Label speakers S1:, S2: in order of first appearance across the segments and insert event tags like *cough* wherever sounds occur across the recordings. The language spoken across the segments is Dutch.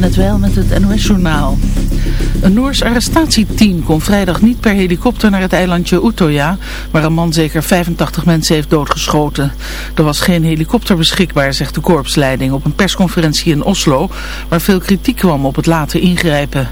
S1: net wel met het NOS-journaal. Een Noors arrestatieteam kon vrijdag niet per helikopter naar het eilandje Utoya, waar een man zeker 85 mensen heeft doodgeschoten. Er was geen helikopter beschikbaar, zegt de korpsleiding op een persconferentie in Oslo, waar veel kritiek kwam op het laten ingrijpen.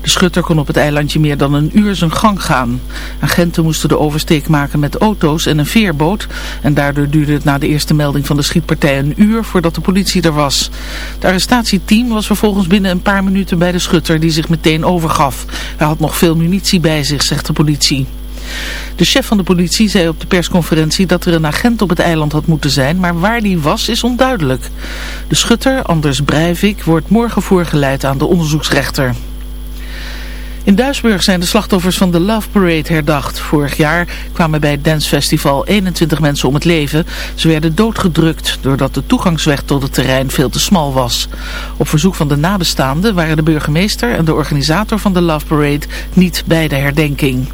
S1: De schutter kon op het eilandje meer dan een uur zijn gang gaan. Agenten moesten de oversteek maken met auto's en een veerboot en daardoor duurde het na de eerste melding van de schietpartij een uur voordat de politie er was. Het arrestatieteam was vervolgens binnen een paar minuten bij de schutter die zich meteen overgaf. Hij had nog veel munitie bij zich, zegt de politie. De chef van de politie zei op de persconferentie dat er een agent op het eiland had moeten zijn, maar waar die was is onduidelijk. De schutter, Anders Breivik, wordt morgen voorgeleid aan de onderzoeksrechter. In Duisburg zijn de slachtoffers van de Love Parade herdacht. Vorig jaar kwamen bij het dancefestival 21 mensen om het leven. Ze werden doodgedrukt doordat de toegangsweg tot het terrein veel te smal was. Op verzoek van de nabestaanden waren de burgemeester en de organisator van de Love Parade niet bij de herdenking.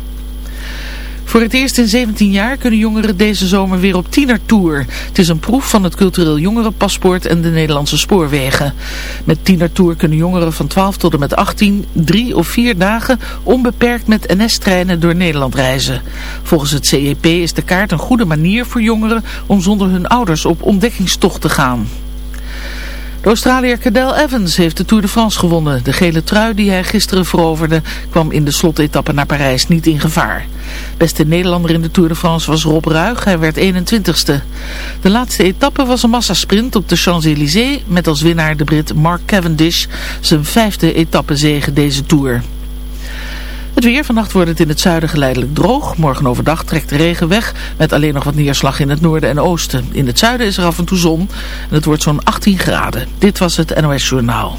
S1: Voor het eerst in 17 jaar kunnen jongeren deze zomer weer op tienertour. Het is een proef van het cultureel jongerenpaspoort en de Nederlandse spoorwegen. Met tienertour kunnen jongeren van 12 tot en met 18 drie of vier dagen onbeperkt met NS-treinen door Nederland reizen. Volgens het CEP is de kaart een goede manier voor jongeren om zonder hun ouders op ontdekkingstocht te gaan. De Australiër Cadel Evans heeft de Tour de France gewonnen. De gele trui die hij gisteren veroverde kwam in de slotetappe naar Parijs niet in gevaar. Beste Nederlander in de Tour de France was Rob Ruig. Hij werd 21ste. De laatste etappe was een massasprint op de Champs-Élysées met als winnaar de Brit Mark Cavendish zijn vijfde etappezege deze Tour. Het weer, vannacht wordt het in het zuiden geleidelijk droog. Morgen overdag trekt de regen weg met alleen nog wat neerslag in het noorden en oosten. In het zuiden is er af en toe zon en het wordt zo'n 18 graden. Dit was het NOS Journaal.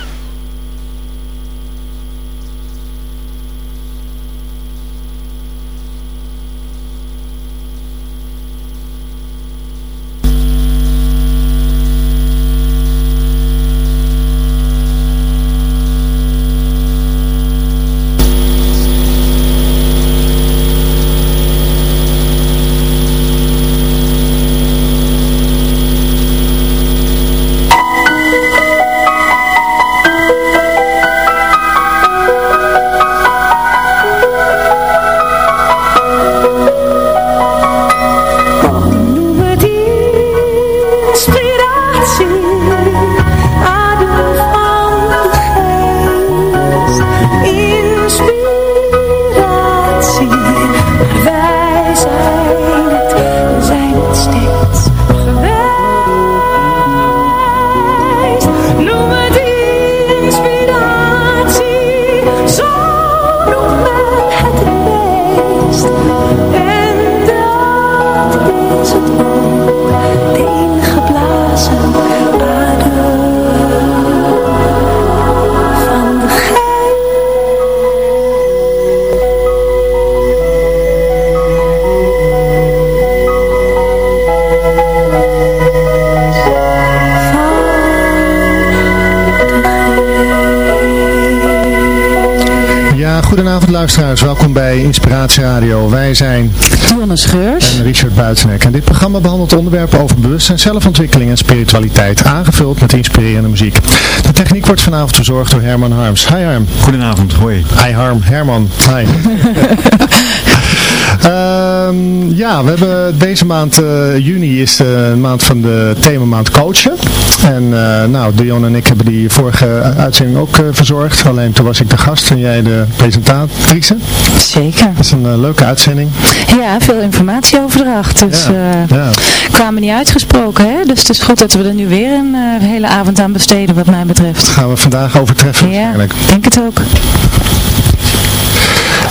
S2: Luisteraars, welkom bij Inspiratie Radio. Wij zijn
S3: Dionne Scheurs
S2: en Richard Buitenek. En dit programma behandelt onderwerpen over bewustzijn, zelfontwikkeling en spiritualiteit, aangevuld met inspirerende muziek. De techniek wordt vanavond verzorgd door Herman Harms. Hi Harm.
S4: Goedenavond, hoi.
S2: Hi Harm, Herman. Hi. *laughs* Ehm, ja, we hebben deze maand, eh, juni is de maand van de themamaand coachen. En uh, nou, Dion en ik hebben die vorige uitzending ook uh, verzorgd. Alleen toen was ik de gast en jij de presentatrice.
S3: Zeker.
S2: Dat is een leuke uitzending.
S3: Ja, veel informatieoverdracht. Dus ja, ja. kwamen niet uitgesproken. Hè? Dus het is goed dat we er nu weer een hele avond aan besteden wat mij betreft.
S2: Dat gaan we vandaag overtreffen
S3: ja, ik denk het ook.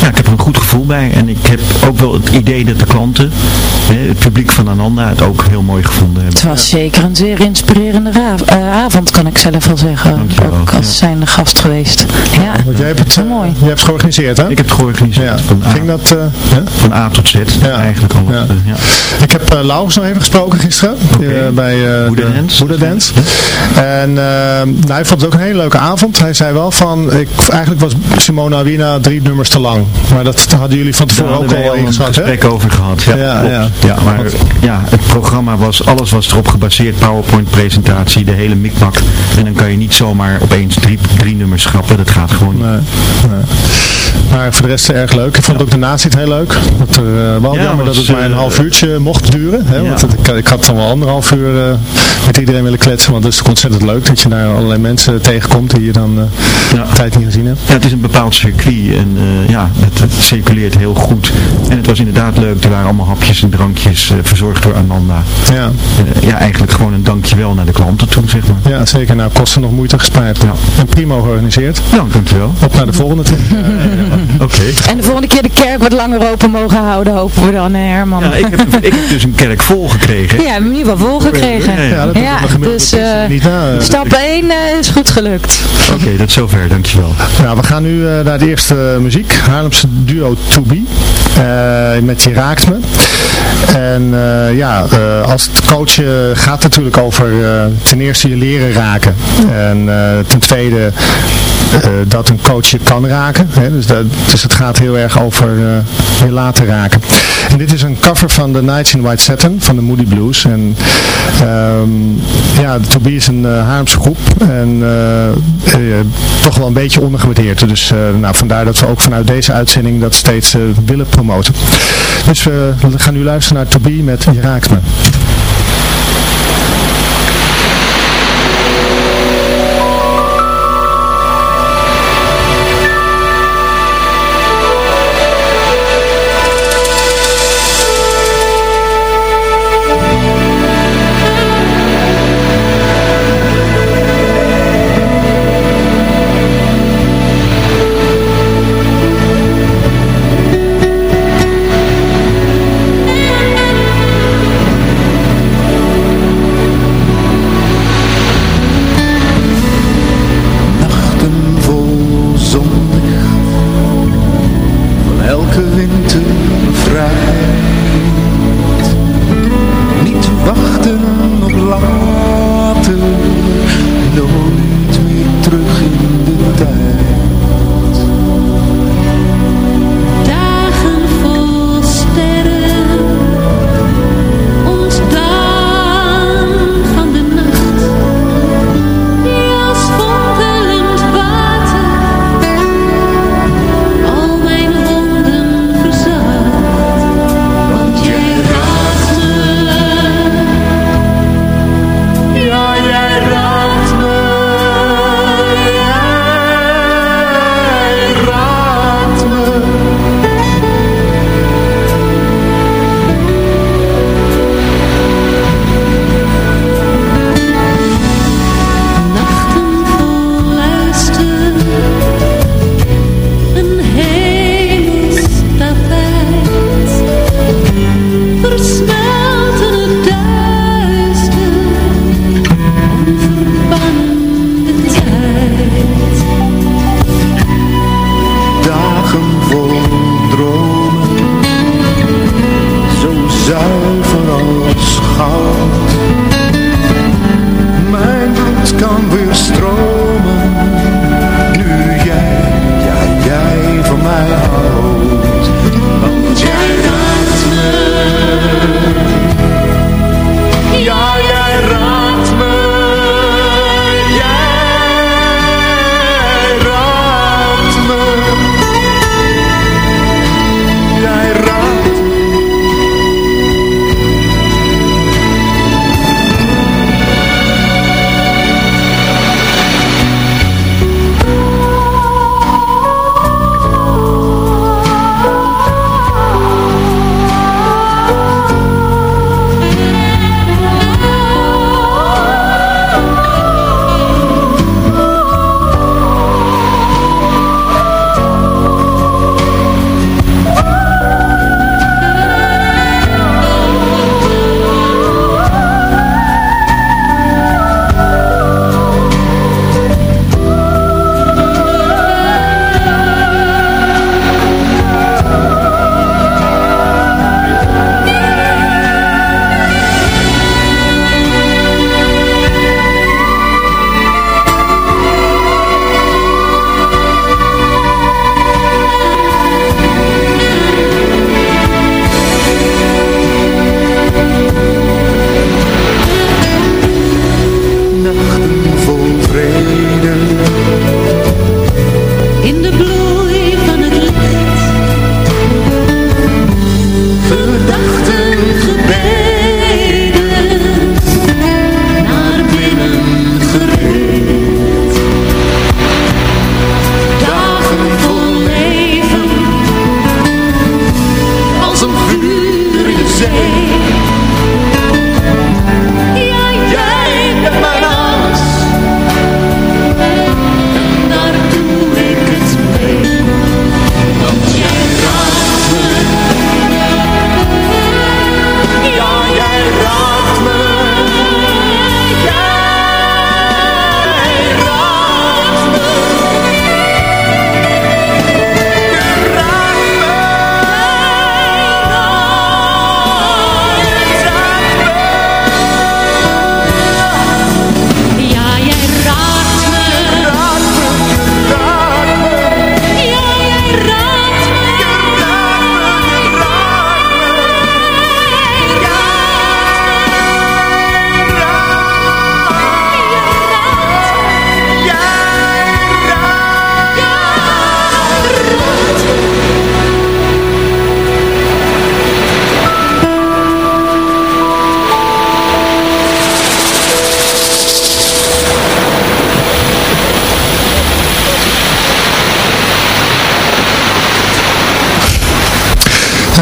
S4: ja, ik heb er een goed gevoel bij. En ik heb ook wel het idee dat de klanten, hè, het publiek van Ananda, het ook heel mooi gevonden hebben.
S3: Het was zeker een zeer inspirerende uh, avond, kan ik zelf wel zeggen.
S4: Dankjewel,
S3: ook als
S4: ja.
S3: zijnde gast geweest. Ja,
S2: Want jij hebt het,
S3: heel mooi.
S2: jij hebt het georganiseerd, hè?
S4: Ik heb het georganiseerd.
S2: Ja.
S4: Van, A,
S2: Ging dat, uh, ja?
S4: van A tot Z,
S2: Ja.
S4: eigenlijk al.
S2: Ja. Ik heb uh, Laurens nog even gesproken gisteren uh, bij uh, de
S4: Dance.
S2: En nou, hij vond het ook een hele leuke avond. Hij zei wel van, ik, eigenlijk was Simona Awina drie nummers te lang. Maar dat hadden jullie van tevoren ook al
S4: een gesprek over gehad. Ja,
S2: Ja, ja.
S4: ja. maar ja, het programma was, alles was erop gebaseerd, PowerPoint presentatie, de hele mikmak. En dan kan je niet zomaar opeens drie, drie nummers schrappen, dat gaat gewoon niet.
S2: Nee, nee. Maar voor de rest erg leuk. Ik vond ook de nazit heel leuk. Dat er, uh, wel
S4: Ja,
S2: jammer dat het maar een
S4: eh,
S2: half uurtje mocht duren. Hè? Want het- ik, ik had dan wel anderhalf uur uh, met iedereen willen kletsen. Want het is ontzettend leuk dat je daar allerlei mensen tegenkomt die je dan
S4: Ja.
S2: tijd niet gezien hebt.
S4: Ja, het is een bepaald circuit en eh, ja, het, het circuleert heel goed. En het was inderdaad leuk, er waren allemaal hapjes en drankjes eh, verzorgd door Ananda.
S2: Ja,
S4: Eh, ja, eigenlijk gewoon een dankjewel naar de klanten toe, zeg maar.
S2: ja zeker. Nou, kosten nog moeite gespaard.
S4: Ja.
S2: En prima georganiseerd.
S4: Nou, dankjewel.
S2: Op naar de volgende tip. *laughs*
S4: Oké.
S3: En de volgende keer de kerk wat langer open mogen houden, hopen we dan, hè, Herman.
S4: Ja, ik heb, ik heb dus een kerk vol gekregen.
S3: Ja, we hebben in ieder geval volgekregen.
S4: Ja, ja.
S2: Ja,
S3: Ja, dus eh,
S2: niet
S3: stap 1 is goed gelukt.
S4: Oké, dat is zover, dankjewel.
S2: Nou, we gaan nu eh, naar de eerste muziek. Haarlemse duo To Be. eh, met Je Raakt Me. En eh, ja, eh, als het coachen gaat natuurlijk over ten eerste je leren raken. En ten tweede dat een coach je kan raken. Hè? Dus, dat, dus het gaat heel erg over eh, je laten raken. En dit is een cover van The Nights in White Satin van de Moody Blues. En ehm, ja, To Be is een uh, Haarlemse groep. En eh, eh, toch wel een beetje ondergewaardeerd. Dus eh, nou, vandaar dat we ook vanuit deze uitzending dat steeds eh, willen promoten. Dus we gaan nu luisteren naar To Be met Je Raakt Me.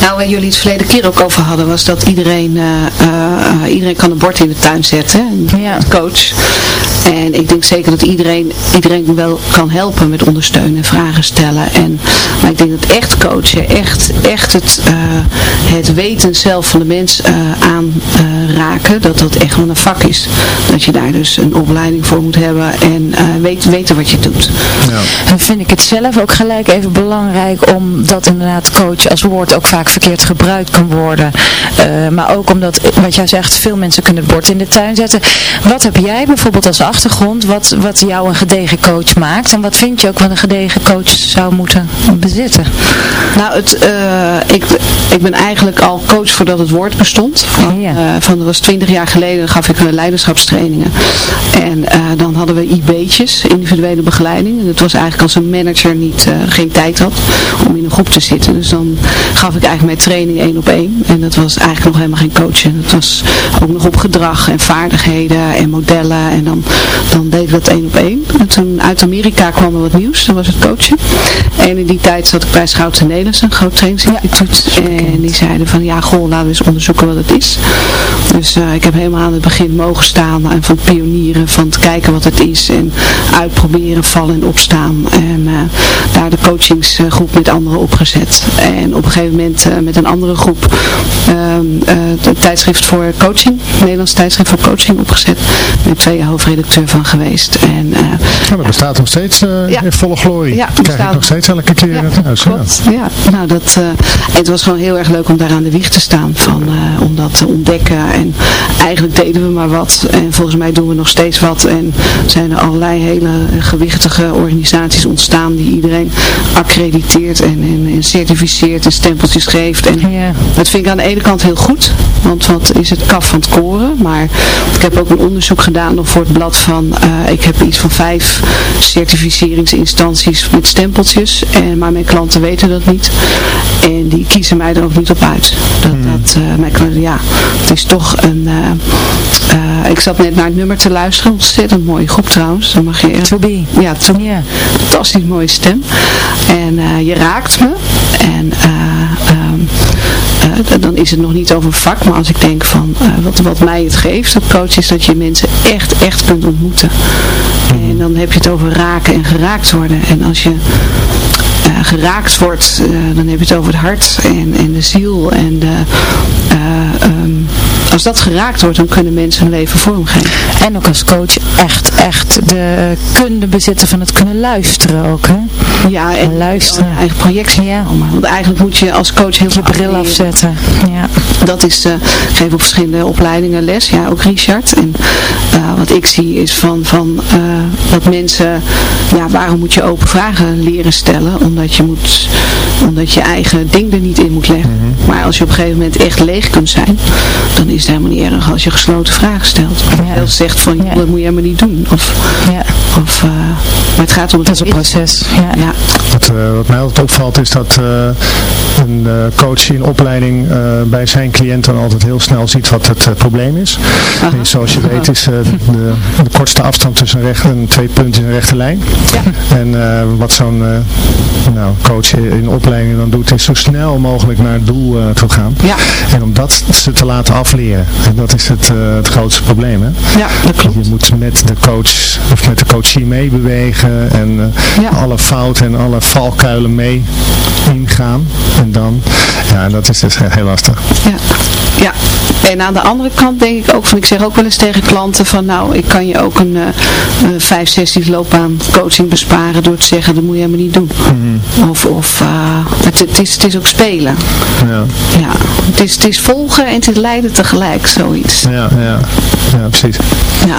S5: Nou, waar jullie het verleden keer ook over hadden, was dat iedereen, uh, iedereen kan een bord in de tuin zetten. Ja. Coach. En ik denk zeker dat iedereen, iedereen wel kan helpen met ondersteunen en vragen stellen. En, maar ik denk dat echt coachen, echt, echt het, het weten zelf van de mens aanraken, dat dat echt wel een vak is. Dat je daar dus een opleiding voor moet hebben en weet, weten wat je doet.
S3: Ja. Dan vind ik het zelf ook gelijk even belangrijk om dat inderdaad coach als woord ook vaak verkeerd gebruikt kan worden. Uh, maar ook omdat, wat jij zegt, veel mensen kunnen het bord in de tuin zetten. Wat heb jij bijvoorbeeld als achtergrond, wat, wat jou een gedegen coach maakt? En wat vind je ook wat een gedegen coach zou moeten bezitten?
S5: Nou, het, uh, ik, ik ben eigenlijk al coach voordat het woord bestond. Van, ja. uh, van dat was twintig jaar geleden, gaf ik leiderschapstrainingen. En dan hadden we IB'tjes, individuele begeleiding. En het was eigenlijk als een manager niet, geen tijd had om in een groep te zitten. Dus dan gaf ik eigenlijk mijn training één op één. En dat was eigenlijk nog helemaal geen coaching. Het was ook nog op gedrag en vaardigheden en modellen. En dan, dan deed ik dat één op één. En toen uit Amerika kwam er wat nieuws. Dat was het coachen. En in die tijd zat ik bij Schouten Nederlands, een groot trainingsinstituut. Ja, en die zeiden van ja, goh, laten we eens onderzoeken wat het is. Dus uh, ik heb helemaal aan het begin mogen staan. En van pionieren, van te kijken wat het is. En uitproberen, vallen en opstaan. En uh, daar de coachingsgroep met anderen opgezet. En op een gegeven moment uh, met een andere groep uh, tijdschrift voor coaching, Nederlands tijdschrift voor coaching opgezet. Daar ben ik twee jaar hoofdredacteur van geweest. En,
S2: ja, dat bestaat nog steeds ja. in volle glorie. Ja, dat krijg ik nog steeds elke keer ja, in huis.
S5: Klopt. Ja. ja, nou dat, het was gewoon heel erg leuk om daar aan de wieg te staan. Van, om dat te ontdekken. En eigenlijk deden we maar wat. En volgens mij doen we nog steeds wat. En zijn er allerlei hele gewichtige organisaties ontstaan die iedereen accrediteert en, en, en certificeert en stempeltjes geeft. En ja. dat vind ik aan de ene kant heel goed, want wat is het kaf van het koren. Maar ik heb ook een onderzoek gedaan nog voor het blad van, uh, ik heb iets van vijf certificeringsinstanties met stempeltjes. En, maar mijn klanten weten dat niet. En die kiezen mij er ook niet op uit. Dat, mm. dat uh, mijn klanten, ja, het is toch een, uh, ik zat net naar het nummer te luisteren, ontzettend mooie groep trouwens. Dan mag je,
S3: to be.
S5: Ja, to, yeah. fantastisch mooie stem. En je raakt me. En um, uh, dan is het nog niet over vak, maar als ik denk van wat, wat mij het geeft, het coach, is dat je mensen echt, echt kunt ontmoeten. En dan heb je het over raken en geraakt worden. En als je uh, geraakt wordt, dan heb je het over het hart en, en de ziel en de, um, als dat geraakt wordt, dan kunnen mensen hun leven vormgeven.
S3: En ook als coach echt, echt de kunde bezitten van het kunnen luisteren ook, hè?
S5: Ja, en luisteren. Je eigen projectie. Ja. Want eigenlijk moet je als coach heel
S3: je bril afzetten. Ja.
S5: Dat is, uh, ik geef op verschillende opleidingen les, ja, ook Richard. En uh, wat ik zie is van, van uh, dat mensen, ja, waarom moet je open vragen leren stellen? Omdat je moet, omdat je eigen ding er niet in moet leggen. Mm -hmm. Maar als je op een gegeven moment echt leeg kunt zijn, dan is het helemaal niet erg als je gesloten vragen stelt. Of ja. zegt van, ja. dat moet je helemaal niet doen. Of, ja. of, uh, maar het gaat om het,
S3: het is een proces. Ja.
S2: ja. Wat, uh, wat mij altijd opvalt is dat uh, een coach in opleiding bij zijn cliënt dan altijd heel snel ziet wat het probleem is. En zoals je weet is de, de, kortste afstand tussen een, recht, een twee punten in een rechte lijn. Ja. En wat zo'n nou, coach in opleiding dan doet, is zo snel mogelijk naar het doel uh, toe gaan.
S5: Ja.
S2: En om dat ze te laten afleren. En dat is het, uh, het grootste probleem. Hè?
S5: Ja, dat klopt.
S2: Je moet met de coach of met de coachie meebewegen en uh, ja. alle fouten en alle valkuilen mee ingaan. En dan, ja, dat is dus heel lastig.
S5: Ja. Ja, en aan de andere kant denk ik ook van, ik zeg ook wel eens tegen klanten van nou, ik kan je ook een uh, vijf sessies loopbaan coaching besparen door te zeggen, dat moet je helemaal niet doen. Mm -hmm. Of, of uh, het, het, is, het is ook spelen.
S2: Ja.
S5: Ja, het is, het is volgen en het is leiden tegelijk, zoiets.
S2: Ja, ja, ja precies.
S5: Ja.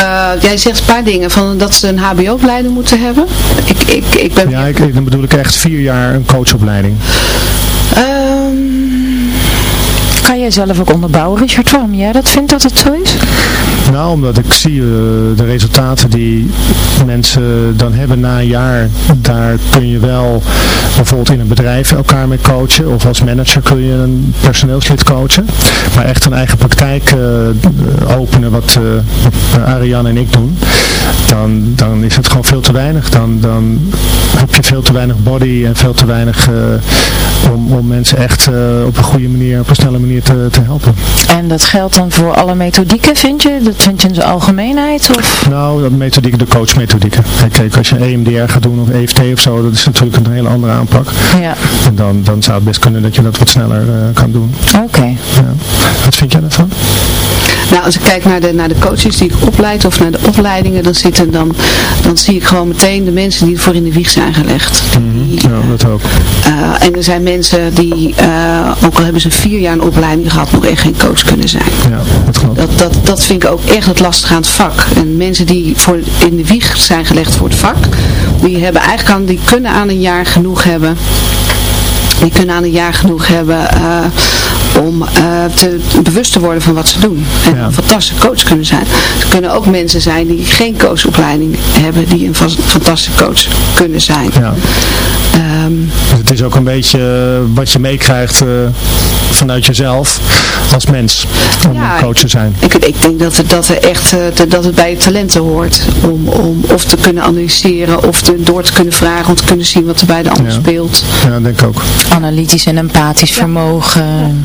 S5: Uh, jij zegt een paar dingen, van dat ze een hbo-opleiding moeten hebben. Ik, ik, ik ben...
S2: Ja, ik, dan bedoel ik echt vier jaar een coachopleiding.
S5: Um...
S3: Kan jij zelf ook onderbouwen, Richard, waarom jij dat vindt dat het zo is?
S2: Nou, omdat ik zie uh, de resultaten die mensen dan hebben na een jaar, daar kun je wel bijvoorbeeld in een bedrijf elkaar mee coachen, of als manager kun je een personeelslid coachen. Maar echt een eigen praktijk uh, openen, wat uh, Ariane en ik doen, dan, dan is het gewoon veel te weinig. Dan, dan heb je veel te weinig body en veel te weinig om, om mensen echt op een goede manier, op een snelle manier te, te helpen.
S3: En dat geldt dan voor alle methodieken, vind je? Dat vind je in zijn algemeenheid? Of?
S2: Nou, dat methodieken, de coachmethodieken. Kijk, als je EMDR gaat doen of EFT of zo, dat is natuurlijk een hele andere aanpak.
S3: Ja.
S2: En dan, dan zou het best kunnen dat je dat wat sneller uh, kan doen.
S3: Oké. Okay.
S2: Ja. Wat vind jij daarvan?
S5: Nou, als ik kijk naar de, naar de coaches die ik opleid of naar de opleidingen, dan, zitten, dan, dan zie ik gewoon meteen de mensen die ervoor in de wieg zijn gelegd.
S2: Mm -hmm. Ja, dat ook.
S5: Uh, en er zijn mensen die, uh, ook al hebben ze vier jaar een opleiding gehad, nog echt geen coach kunnen zijn.
S2: Ja, dat klopt.
S5: Dat, dat, dat vind ik ook echt het lastige aan het vak. En mensen die voor in de wieg zijn gelegd voor het vak, die hebben eigenlijk aan, die kunnen aan een jaar genoeg hebben die kunnen aan een jaar genoeg hebben uh, om uh, te, bewust te worden van wat ze doen. En ja. een fantastische coach kunnen zijn. Er kunnen ook mensen zijn die geen coachopleiding hebben, die een fantastische coach kunnen zijn.
S2: Ja. Um, dus het is ook een beetje wat je meekrijgt uh, vanuit jezelf als mens om
S5: ja,
S2: een coach te zijn.
S5: Ik, ik denk dat het, dat, er echt, dat het bij je talenten hoort om, om of te kunnen analyseren of te, door te kunnen vragen om te kunnen zien wat er bij de ander
S2: ja.
S5: speelt.
S2: Ja, denk ik ook.
S3: Analytisch en empathisch vermogen.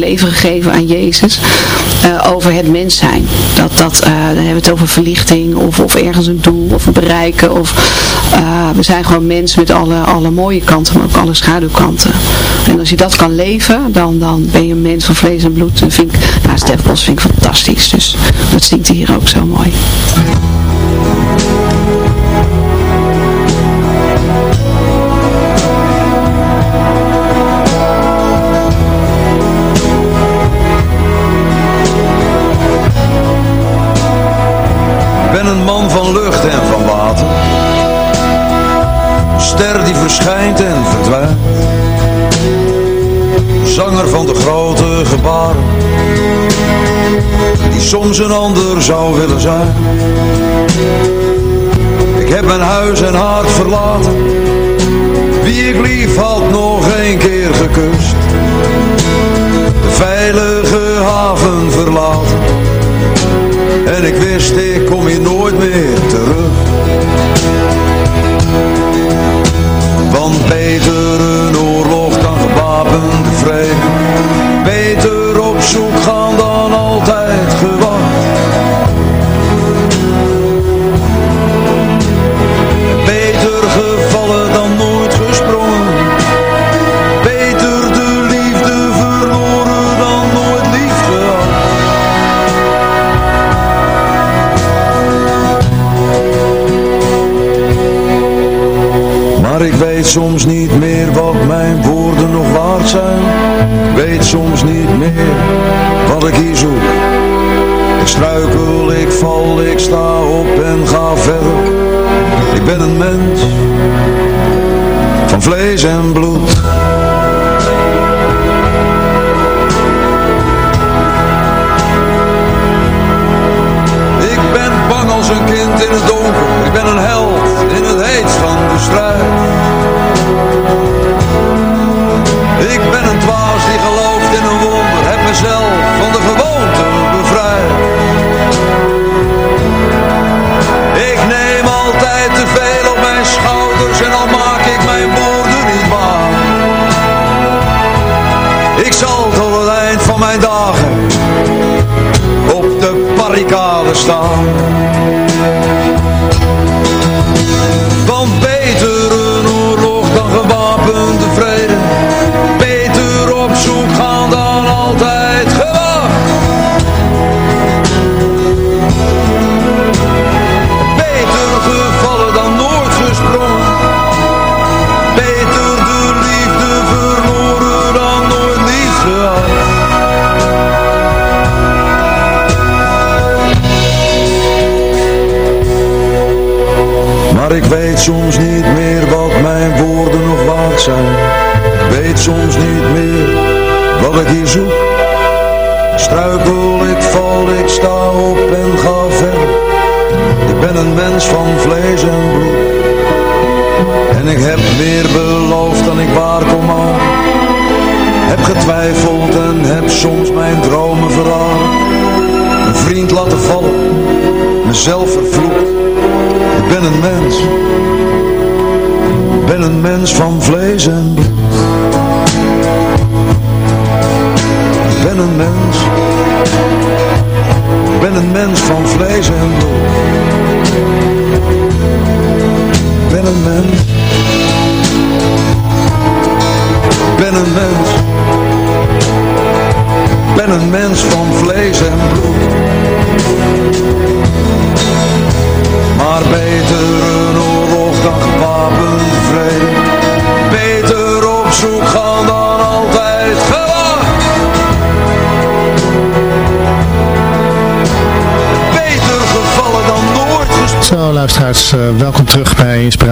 S5: leven gegeven aan Jezus. Uh, over het mens zijn. Dat, dat, uh, dan hebben we het over verlichting of, of ergens een doel of bereiken. Of, uh, we zijn gewoon mensen met alle, alle mooie kanten, maar ook alle schaduwkanten. En als je dat kan leven, dan, dan ben je een mens van vlees en bloed. En vind ik, nou, Stef Bos vind ik fantastisch. Dus dat zingt hier ook zo mooi.
S6: Soms een ander zou willen zijn. Ik heb mijn huis en hart verlaten, wie ik lief had nog soms niet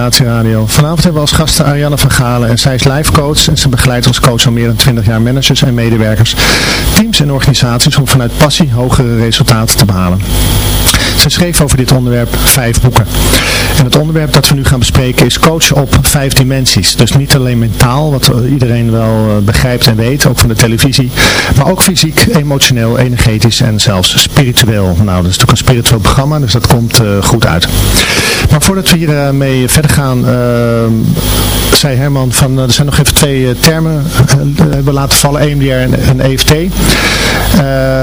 S2: Radio. Vanavond hebben we als gasten Ariane van Galen en zij is life coach en ze begeleidt als coach al meer dan 20 jaar managers en medewerkers, teams en organisaties om vanuit passie hogere resultaten te behalen. Ze schreef over dit onderwerp vijf boeken. En het onderwerp dat we nu gaan bespreken is coach op vijf dimensies. Dus niet alleen mentaal, wat iedereen wel eh, begrijpt en weet, ook van de televisie. Maar ook fysiek, emotioneel, energetisch en zelfs spiritueel. Nou, dat is natuurlijk een spiritueel programma, dus dat komt eh, goed uit. Maar voordat we hier eh, mee verder gaan, zei Herman van, er zijn nog even twee termen hebben laten vallen, EMDR en, en EFT.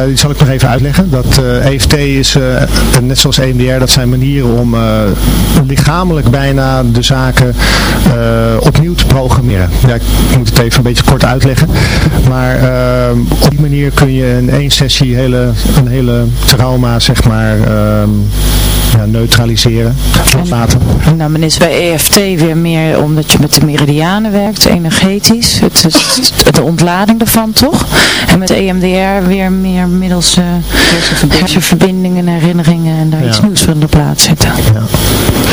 S2: Die zal ik nog even uitleggen. Dat EFT is, eh, net zoals EMDR, dat zijn manieren om lichamelijk bijna de zaken eh, opnieuw te programmeren. Ja, ik moet het even een beetje kort uitleggen. Maar eh, op die manier kun je in één sessie hele, een hele trauma, zeg maar, ehm, ja, neutraliseren, loslaten.
S3: Nou, men is bij EFT weer meer omdat je met de meridianen werkt, energetisch. Het is de ontlading ervan, toch? En met EMDR weer meer middels uh, hersenverbindingen, herinneringen en daar
S2: Ja.
S3: iets nieuws van de plaats zetten.
S2: Ja,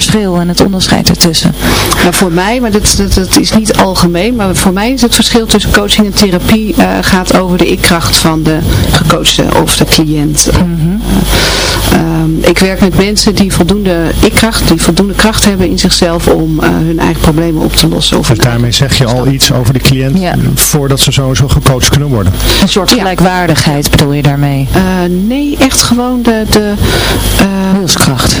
S3: verschil en het onderscheid ertussen?
S5: Nou, voor mij, maar dat, dat, dat is niet algemeen, maar voor mij is het verschil tussen coaching en therapie eh, gaat over de ikkracht van de gecoachte of de cliënt.
S3: Mhm.
S5: Eh, ehm, ik werk met mensen die voldoende ikkracht, die voldoende kracht hebben in zichzelf om eh, hun eigen problemen op te lossen. Of
S2: Dus daarmee zeg je al iets over de cliënt voordat ze sowieso gecoacht kunnen worden.
S3: Een soort gelijkwaardigheid bedoel je daarmee?
S5: Eh, nee, echt gewoon de... de
S3: Wilskracht.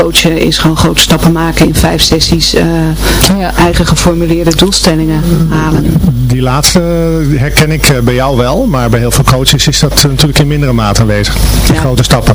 S5: coachen is gewoon grote stappen maken in vijf sessies, eh, eigen geformuleerde doelstellingen halen.
S2: Die laatste herken ik eh, bij jou wel, maar bij heel veel coaches is dat natuurlijk in mindere mate aanwezig. Die grote stappen.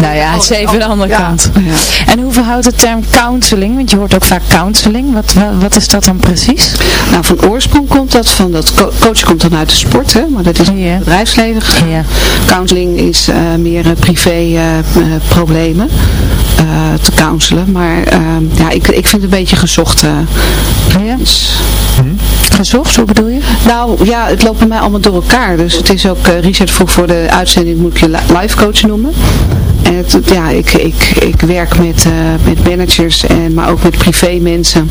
S3: Nou ja, het is even de andere kant. En hoe verhoudt de term counseling? Want je hoort ook vaak counseling. Wat, wat, is dat dan precies?
S5: Nou, van oorsprong komt dat van dat co coach komt dan uit de sport, hè, maar dat is het bedrijfsleven. gegaan. Counseling is eh, meer eh, privé eh, problemen eh, te counselen, maar eh, ja, ik, ik vind het een beetje gezocht. eh, iets.
S3: Gezocht, hoe bedoel je?
S5: Nou ja, het loopt bij mij allemaal door elkaar. Dus het is ook, eh, Richard vroeg voor de uitzending, moet ik je li- life coach noemen. En het, ja, ik, ik, ik werk met, eh, met managers, en, maar ook met privé mensen.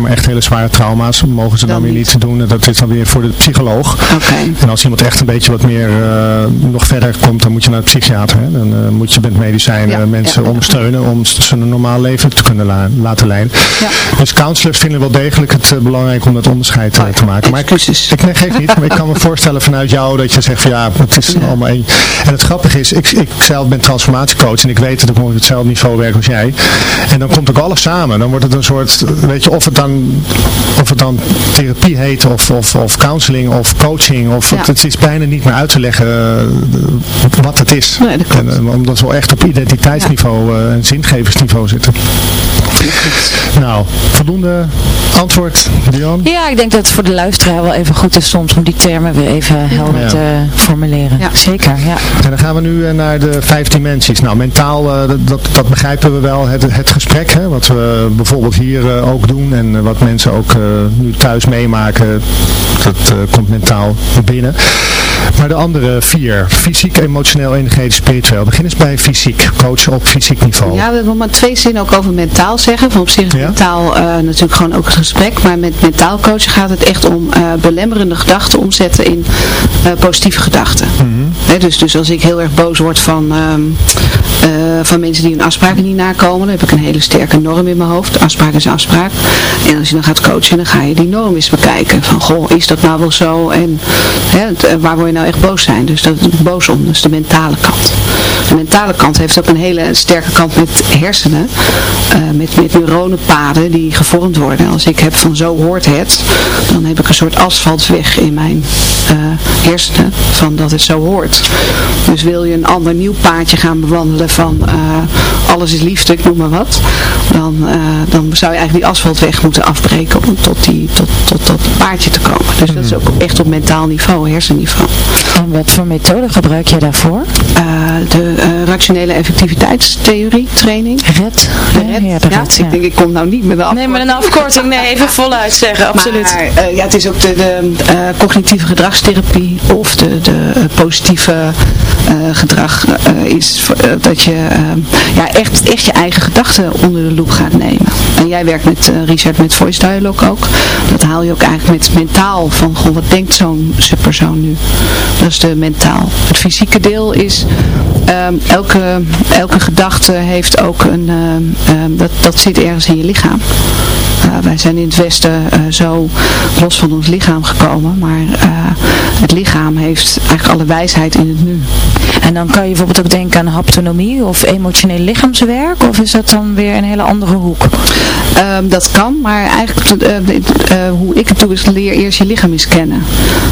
S2: maar echt hele zware trauma's mogen ze dan, weer niet doen. En dat is dan weer voor de psycholoog. En als iemand echt een beetje wat meer eh, nog verder komt, dan moet je naar de psychiater. Hè? Dan eh, moet je met medicijnen mensen ondersteunen om ze een normaal leven te kunnen la- laten leiden. Dus counselors vinden wel degelijk het eh, belangrijk om dat onderscheid te maken. Maar ik, ik nee, geef niet, maar ik kan me voorstellen vanuit jou dat je zegt van ja, het is allemaal één. En het grappige is, ik, ik zelf ben transformatiecoach en ik weet dat ik op hetzelfde niveau werk als jij. En dan komt ook alles samen. Dan wordt het een soort, weet je, of het dan, of het dan therapie heet of, of, of counseling of coaching. Of het, het is bijna niet meer uit te leggen eh, wat het is. en, eh, omdat we wel echt op identiteitsniveau eh, en zingeversniveau zitten. *laughs* Nou, voldoende antwoord, Dion?
S3: Ja, ik denk dat het voor de luisteraar wel even goed is soms om die termen weer even helder
S2: Ja.
S3: te formuleren. Zeker, ja.
S2: En dan gaan we nu eh, naar de vijf dimensies. Nou, mentaal, eh, dat, dat, dat begrijpen we wel. Het, het gesprek, hè, wat we bijvoorbeeld hier eh, ook doen en wat mensen ook eh, nu thuis meemaken, dat eh, komt mentaal binnen. Maar de andere vier, fysiek, emotioneel, energetisch, spiritueel. Begin eens bij fysiek, coach op fysiek niveau.
S5: Ja, we hebben maar twee zinnen ook over mentaal zeggen. Van op zich is mentaal eh, natuurlijk gewoon ook het gesprek. Maar met mentaal coachen gaat het echt om eh, belemmerende gedachten omzetten in eh, positieve gedachten. Hè, dus, dus als ik heel erg boos word van, ehm, eh, van mensen die hun afspraken niet nakomen, dan heb ik een hele sterke norm in mijn hoofd. Afspraak is afspraak. En als je dan gaat coachen, dan ga je die norm eens bekijken. Van, goh, is dat nou wel zo? En waar word je nou echt boos zijn? Dus dat boos om, dus de mentale kant. De mentale kant heeft ook een hele sterke kant met hersenen. eh, met, met neuronenpaden die gevormd worden. Als ik heb van zo hoort het, dan heb ik een soort asfaltweg in mijn eh, hersenen van dat het zo hoort. Dus wil je een ander nieuw paadje gaan bewandelen van eh, alles is liefde, ik noem maar wat. Dan, dan zou je eigenlijk die asfaltweg moeten afbreken om tot, die, tot, tot dat paadje te komen. Dus dat is ook echt op mentaal niveau, hersenniveau.
S3: En wat voor methode gebruik je daarvoor?
S5: De rationele effectiviteitstheorie training.
S3: RED.
S5: Ja, ik denk ik kom nou niet met een afkorting.
S3: Nee, met een afkorting. Nee, *laughs* even voluit zeggen, absoluut.
S5: Maar eh, ja, het is ook de, de eh, cognitieve gedragstherapie of de, de eh, positieve eh, gedrag eh, is eh, dat je eh, ja, echt, echt je eigen gedachten onder de loep gaat nemen. En jij werkt met eh, Richard met Voice Dialogue ook. Dat haal je ook eigenlijk met mentaal van goh, wat denkt zo'n persoon nu? Dat is de mentaal. Het fysieke deel is ehm, elke, elke gedachte heeft ook een, ehm, dat, dat zit ergens in je lichaam. Uh, wij zijn in het Westen uh, zo los van ons lichaam gekomen, maar uh, het lichaam heeft eigenlijk alle wijsheid in het nu.
S3: En dan kan je bijvoorbeeld ook denken aan haptonomie of emotioneel lichaamswerk, of is dat dan weer een hele andere hoek?
S5: Ehm, dat kan, maar eigenlijk eh, eh, hoe ik het doe is leer eerst je lichaam eens kennen.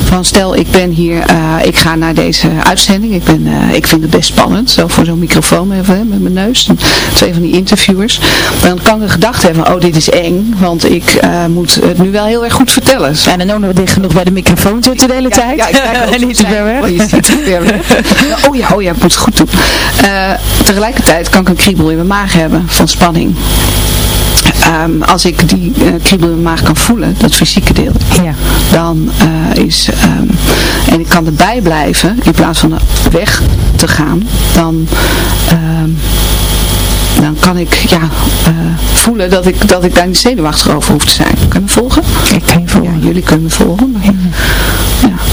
S5: Van stel ik ben hier, eh, ik ga naar deze uitzending, ik, ben, ik vind het best spannend, zo voor zo'n microfoon even, met mijn neus, twee van die interviewers. Dan kan ik een gedachte hebben, oh dit is eng, want ik moet het nu wel heel erg goed vertellen.
S3: Ja, dan noemen we dicht genoeg bij de microfoon zitten de hele tijd. Ja, ik kijk *laughs* niet te ver weg.
S5: Oh, oh ja, oh ja, ik moet het goed doen. tegelijkertijd kan ik een kriebel in mijn maag hebben van spanning. Ehm, als ik die uh, kriebel in mijn maag kan voelen, dat fysieke deel, ja. dan uh, is, um, en ik kan erbij blijven in plaats van weg te gaan, dan um, dan kan ik ja, uh, voelen dat ik, dat ik daar niet zenuwachtig over hoef te zijn. Kunnen me volgen?
S3: Ik kan je volgen.
S5: Ja, jullie kunnen me volgen. Maar.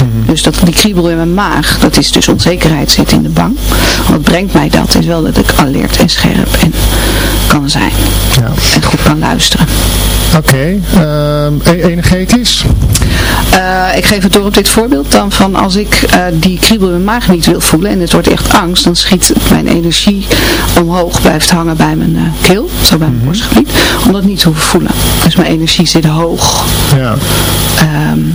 S5: Mhm. Dus dat, die kriebel in mijn maag, dat is dus onzekerheid zit in de bang. Wat brengt mij dat is wel dat ik alert en scherp en kan zijn. Ja. En goed kan luisteren.
S2: Oké, okay. uh, ehm, energetisch?
S5: Uh, ik geef het door op dit voorbeeld dan van als ik uh, die kriebel in mijn maag niet wil voelen en het wordt echt angst, dan schiet mijn energie omhoog, blijft hangen bij mijn uh, keel, zo bij mijn mm borstgebied, om dat niet te hoeven voelen. Dus mijn energie zit hoog. Ja. Um,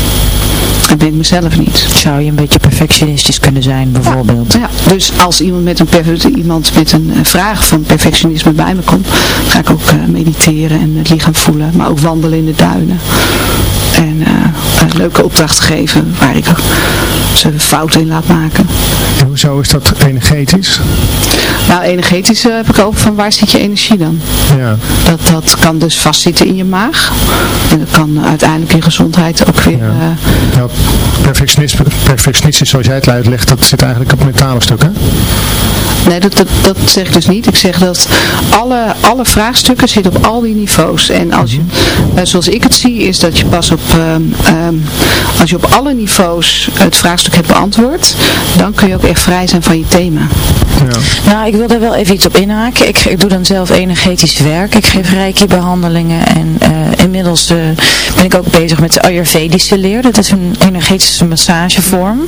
S5: Dat ben ik mezelf niet.
S3: Zou je een beetje perfectionistisch kunnen zijn bijvoorbeeld?
S5: Ja, dus als iemand met, een, iemand met een vraag van perfectionisme bij me komt, ga ik ook uh, mediteren en het lichaam voelen, maar ook wandelen in de duinen. En uh, een leuke opdracht geven waar ik ze fouten in laat maken.
S2: En hoezo is dat energetisch?
S5: Nou, energetisch uh, heb ik ook van waar zit je energie dan? Ja. Dat, dat kan dus vastzitten in je maag. En dat kan uiteindelijk in gezondheid ook weer... Ja. Uh,
S2: perfectionisme, perfectionistisch zoals jij het uitlegt, dat zit eigenlijk op het mentale stuk, hè?
S5: Nee, dat, dat, dat zeg ik dus niet. Ik zeg dat alle, alle vraagstukken zitten op al die niveaus. En als je, mhm. eh, zoals ik het zie, is dat je pas op, ehm, ehm, als je op alle niveaus het vraagstuk hebt beantwoord, dan kun je ook echt vrij zijn van je thema.
S3: Ja. Nou, ik wil daar wel even iets op inhaken. Ik, ik doe dan zelf energetisch werk. Ik geef reiki behandelingen en uh, inmiddels uh, ben ik ook bezig met de Ayurvedische leer. Dat is een energetische massagevorm.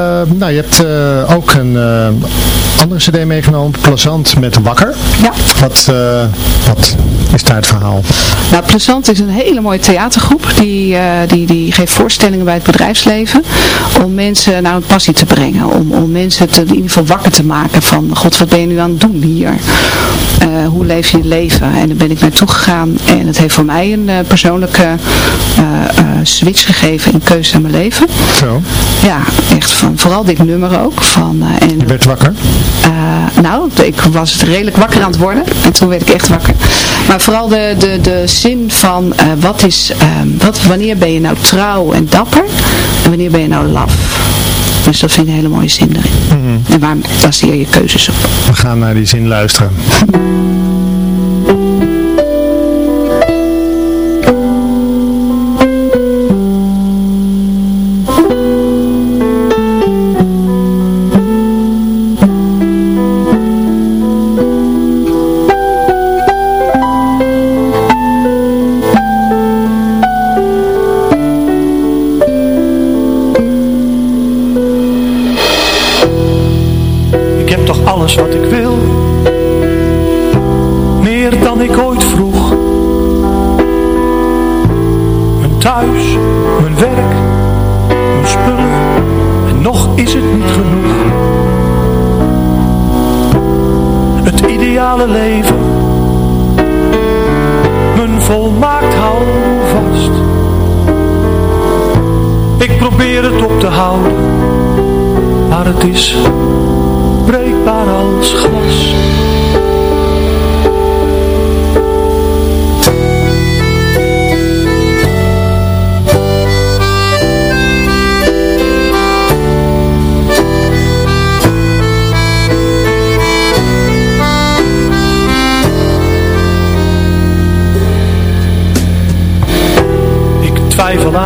S2: Uh, nou, je hebt uh, ook een uh, andere cd meegenomen, Plazant met Wakker. Ja. Wat, wat is daar het verhaal?
S5: Nou, Plazant is een hele mooie theatergroep. Die, die, die geeft voorstellingen bij het bedrijfsleven. Om mensen naar een passie te brengen. Om, om mensen te, in ieder geval wakker te maken van, god wat ben je nu aan het doen hier? hoe leef je je leven? En daar ben ik naartoe gegaan. En het heeft voor mij een persoonlijke switch gegeven in keuze in mijn leven. Zo. Ja, echt van, vooral dit nummer ook. Van,
S2: en, je werd wakker?
S5: Nou, ik was redelijk wakker aan het worden. En toen werd ik echt wakker. Maar vooral de, de, de zin van eh, wat is, ehm, wat, wanneer ben je nou trouw en dapper en wanneer ben je nou laf. Dus dat vind ik een hele mooie zin erin.
S2: Mhm.
S5: En waar baseer je keuzes op?
S2: We gaan naar die zin luisteren. *laughs*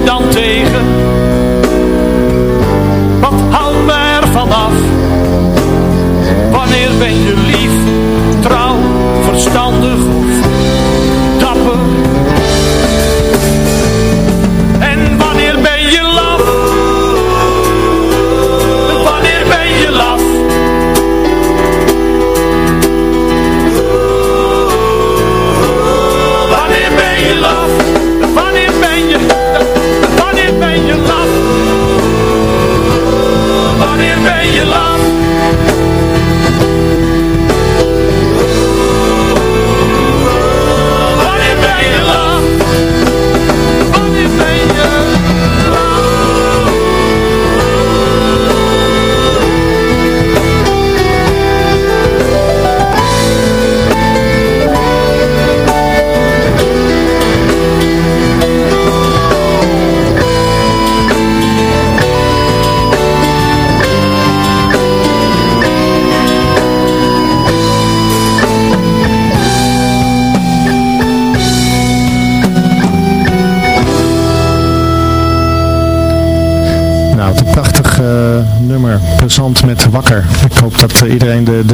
S7: Dan tegen?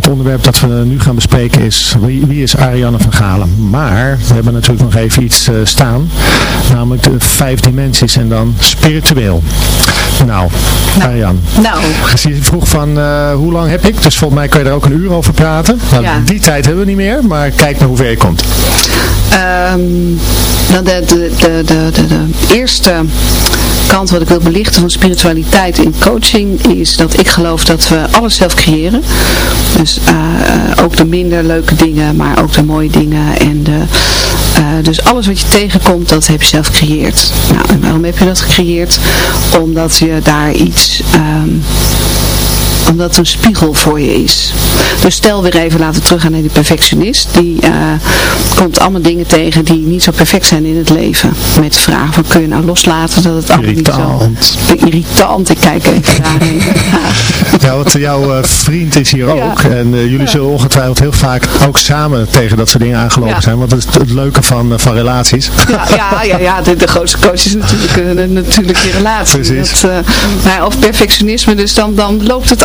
S2: Het onderwerp dat we nu gaan bespreken is wie, wie is Ariane van Galen. Maar we hebben natuurlijk nog even iets eh, staan, namelijk de vijf dimensies en dan spiritueel. Nou, Ariane.
S5: Nou.
S2: Je vroeg van eh, hoe lang heb ik, dus volgens mij kan je er ook een uur over praten. Nou,
S5: Ja.
S2: Die tijd hebben we niet meer, maar kijk naar hoe ver je komt.
S5: Ehm, dan de, de, de, de, de, de eerste kant wat ik wil belichten van spiritualiteit in coaching is dat ik geloof dat we alles zelf creëren. Dus eh, ook de minder leuke dingen, maar ook de mooie dingen. En de, eh, dus alles wat je tegenkomt, dat heb je zelf gecreëerd. Nou, en waarom heb je dat gecreëerd? Omdat je daar iets... ehm, omdat het een spiegel voor je is. Dus stel weer even, laten we teruggaan naar die perfectionist. Die eh, komt allemaal dingen tegen die niet zo perfect zijn in het leven. Met de vraag van kun je nou loslaten dat het allemaal niet zo... Irritant. Ik kijk even *laughs* daarheen.
S2: Ja, want jouw eh, vriend is hier ook. En eh, jullie zullen ongetwijfeld heel vaak ook samen tegen dat soort dingen aangelopen
S5: Ja.
S2: zijn. Want dat is het leuke van, van relaties.
S5: Ja, ja, ja, ja de, de grootste coach is natuurlijk, natuurlijk je relatie.
S2: Precies.
S5: Dat, nou ja, of perfectionisme, dus dan, dan loopt het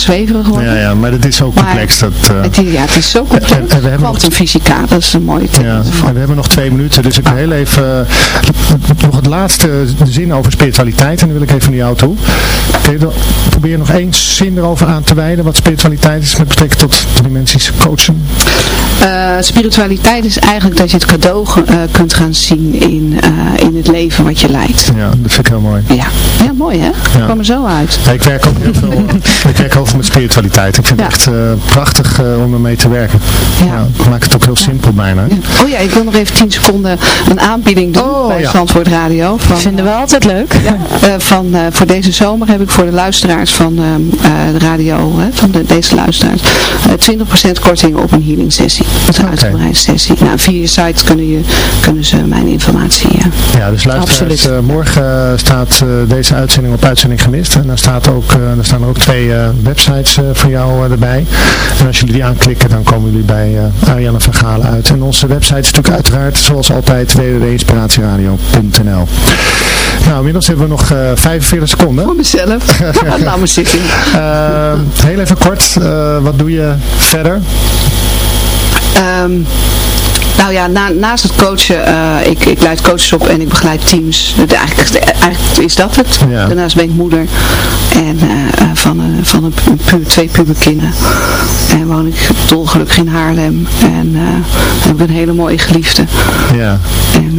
S5: zweverig worden.
S2: Ja, ja, maar dat is zo complex. Dat, eh,
S5: Het, ja, het is zo complex.
S2: En- en we hebben nog-
S5: Kwantumfysica, dat is een mooie term.
S2: Ja, en we hebben nog twee minuten, dus ik wil heel even eh, nog het laatste zin over spiritualiteit en dan wil ik even naar jou toe. Probeer nog één zin erover aan te wijden wat spiritualiteit is met betrekking tot dimensies coachen.
S5: Eh, spiritualiteit is eigenlijk dat je het cadeau kunt gaan zien in, in het leven wat je leidt.
S2: Ja, dat vind ik heel mooi.
S5: Ja, ja mooi hè? Ik kwam er zo uit.
S2: Ja, ik werk ook heel veel, *laughs* ik werk heel veel met spiritualiteit. Ik vind het echt eh, prachtig eh, om ermee te werken. Ja. ik maak het ook heel simpel bijna.
S5: Oh ja, ik wil nog even 10 seconden een aanbieding doen bij
S2: ja.
S5: Zandvoort Radio. Van,
S3: Vinden we altijd leuk.
S5: Ja, eh, van, eh, voor deze zomer heb ik voor de luisteraars van ehm, eh, de radio, hè, van de, deze luisteraars, eh 20% korting op een healing sessie. Dat is een uitgebreide sessie. Nou, via je site kunnen, je, kunnen ze mijn informatie. Ja,
S2: Ja, dus luisteraars, eh, morgen eh, staat eh, deze uitzending op uitzending gemist. En daar, staat ook, eh, daar staan er ook twee eh, websites eh, van jou eh, erbij. En als jullie die aanklikken, dan komen jullie bij eh, Ariane van Galen uit. En onze website is natuurlijk uiteraard, zoals altijd, www.inspiratieradio.nl Nou, inmiddels hebben we nog eh 45 seconden.
S5: Voor mezelf. *laughs* Laat me zitten.
S2: Eh, heel even kort, wat doe je verder?
S5: Ehm, nou ja, na, naast het coachen, uh, ik, ik leid coaches op en ik begeleid teams. Eigenlijk, eigenlijk is dat het. Ja. Daarnaast ben ik moeder en, uh, van, een, van een pu twee puberkinderen. En woon ik dolgelukkig in Haarlem. En uh, heb ik een hele mooie geliefde.
S2: Ja.
S5: En,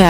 S3: sea,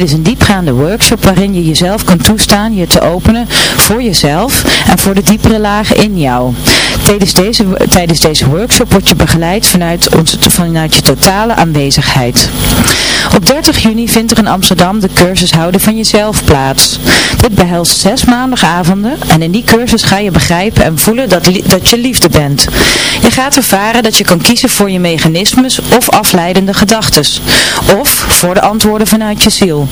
S3: is een diepgaande workshop waarin je jezelf kan toestaan je te openen voor jezelf en voor de diepere lagen in jou. Tijdens deze, tijdens deze workshop word je begeleid vanuit, onze, vanuit je totale aanwezigheid. Op 30 juni vindt er in Amsterdam de cursus Houden van Jezelf plaats. Dit behelst zes maandagavonden en in die cursus ga je begrijpen en voelen dat, dat je liefde bent. Je gaat ervaren dat je kan kiezen voor je mechanismes of afleidende gedachten. Of voor de antwoorden vanuit je ziel.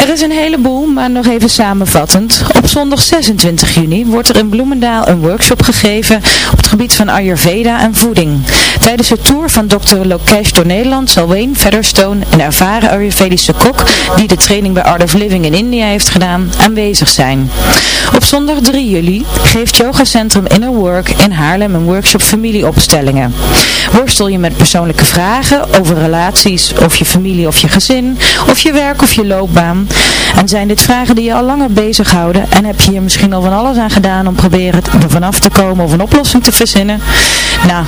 S3: Er is een heleboel, maar nog even samenvattend. Op zondag 26 juni wordt er in Bloemendaal een workshop gegeven op het gebied van Ayurveda en voeding. Tijdens de tour van Dr. Lokesh door Nederland zal Wayne Featherstone, een ervaren Ayurvedische kok die de training bij Art of Living in India heeft gedaan, aanwezig zijn. Op zondag 3 juli geeft Yoga Centrum Inner Work in Haarlem een workshop familieopstellingen. Worstel je met persoonlijke vragen over relaties of je familie of je gezin, of je werk of je loopbaan, en zijn dit vragen die je al langer bezighouden en heb je hier misschien al van alles aan gedaan om proberen er vanaf te komen of een oplossing te verzinnen? Nou,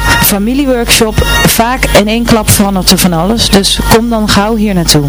S3: vaak in één klap verandert er van alles, dus kom dan gauw hier naartoe.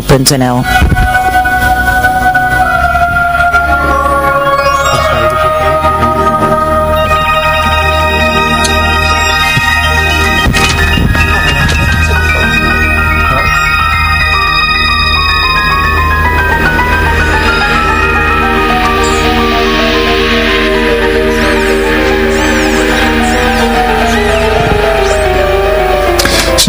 S3: agenda.inspiratieradio.nl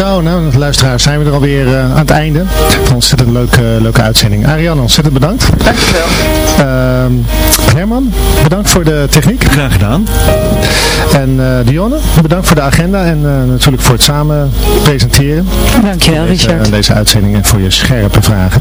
S2: Zo, nou luisteraars, zijn we er alweer uh, aan het einde. Een ontzettend leuke, leuke uitzending. Ariane, ontzettend bedankt.
S5: Dankjewel.
S2: Uh, Herman, bedankt voor de techniek.
S4: Graag gedaan.
S2: En uh, Dionne, bedankt voor de agenda en uh, natuurlijk voor het samen presenteren.
S3: Dankjewel
S2: deze,
S3: Richard.
S2: Deze uitzending en voor je scherpe vragen.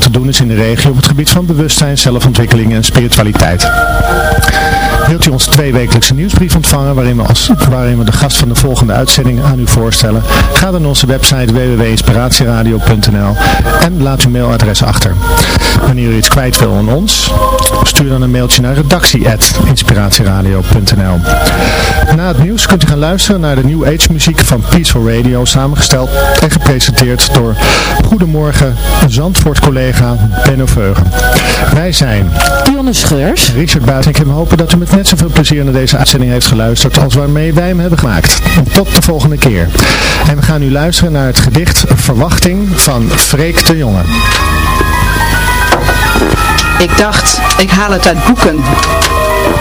S2: te doen is in de regio op het gebied van bewustzijn, zelfontwikkeling en spiritualiteit. Wilt u ons tweewekelijkse nieuwsbrief ontvangen waarin we, als, waarin we de gast van de volgende uitzending aan u voorstellen? Ga dan naar onze website www.inspiratieradio.nl en laat uw mailadres achter. Wanneer u iets kwijt wil aan ons, stuur dan een mailtje naar redactie.inspiratieradio.nl Na het nieuws kunt u gaan luisteren naar de New Age muziek van Peaceful Radio, samengesteld en gepresenteerd door Goedemorgen Zandvoort collega Benno Veugen. Wij zijn
S3: Dionne Scheurs,
S2: Richard Buiten. Ik hoop dat u met net zoveel plezier naar deze uitzending heeft geluisterd als waarmee wij hem hebben gemaakt. Tot de volgende keer. En we gaan nu luisteren naar het gedicht Verwachting van Freek de Jonge.
S5: Ik dacht, ik haal het uit boeken.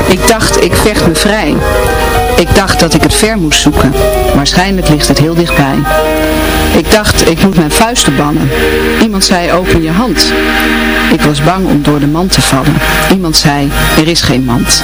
S5: Ik dacht, ik vecht me vrij. Ik dacht dat ik het ver moest zoeken. Waarschijnlijk ligt het heel dichtbij. Ik dacht, ik moet mijn vuisten bannen. Iemand zei, open je hand. Ik was bang om door de mand te vallen. Iemand zei, er is geen mand.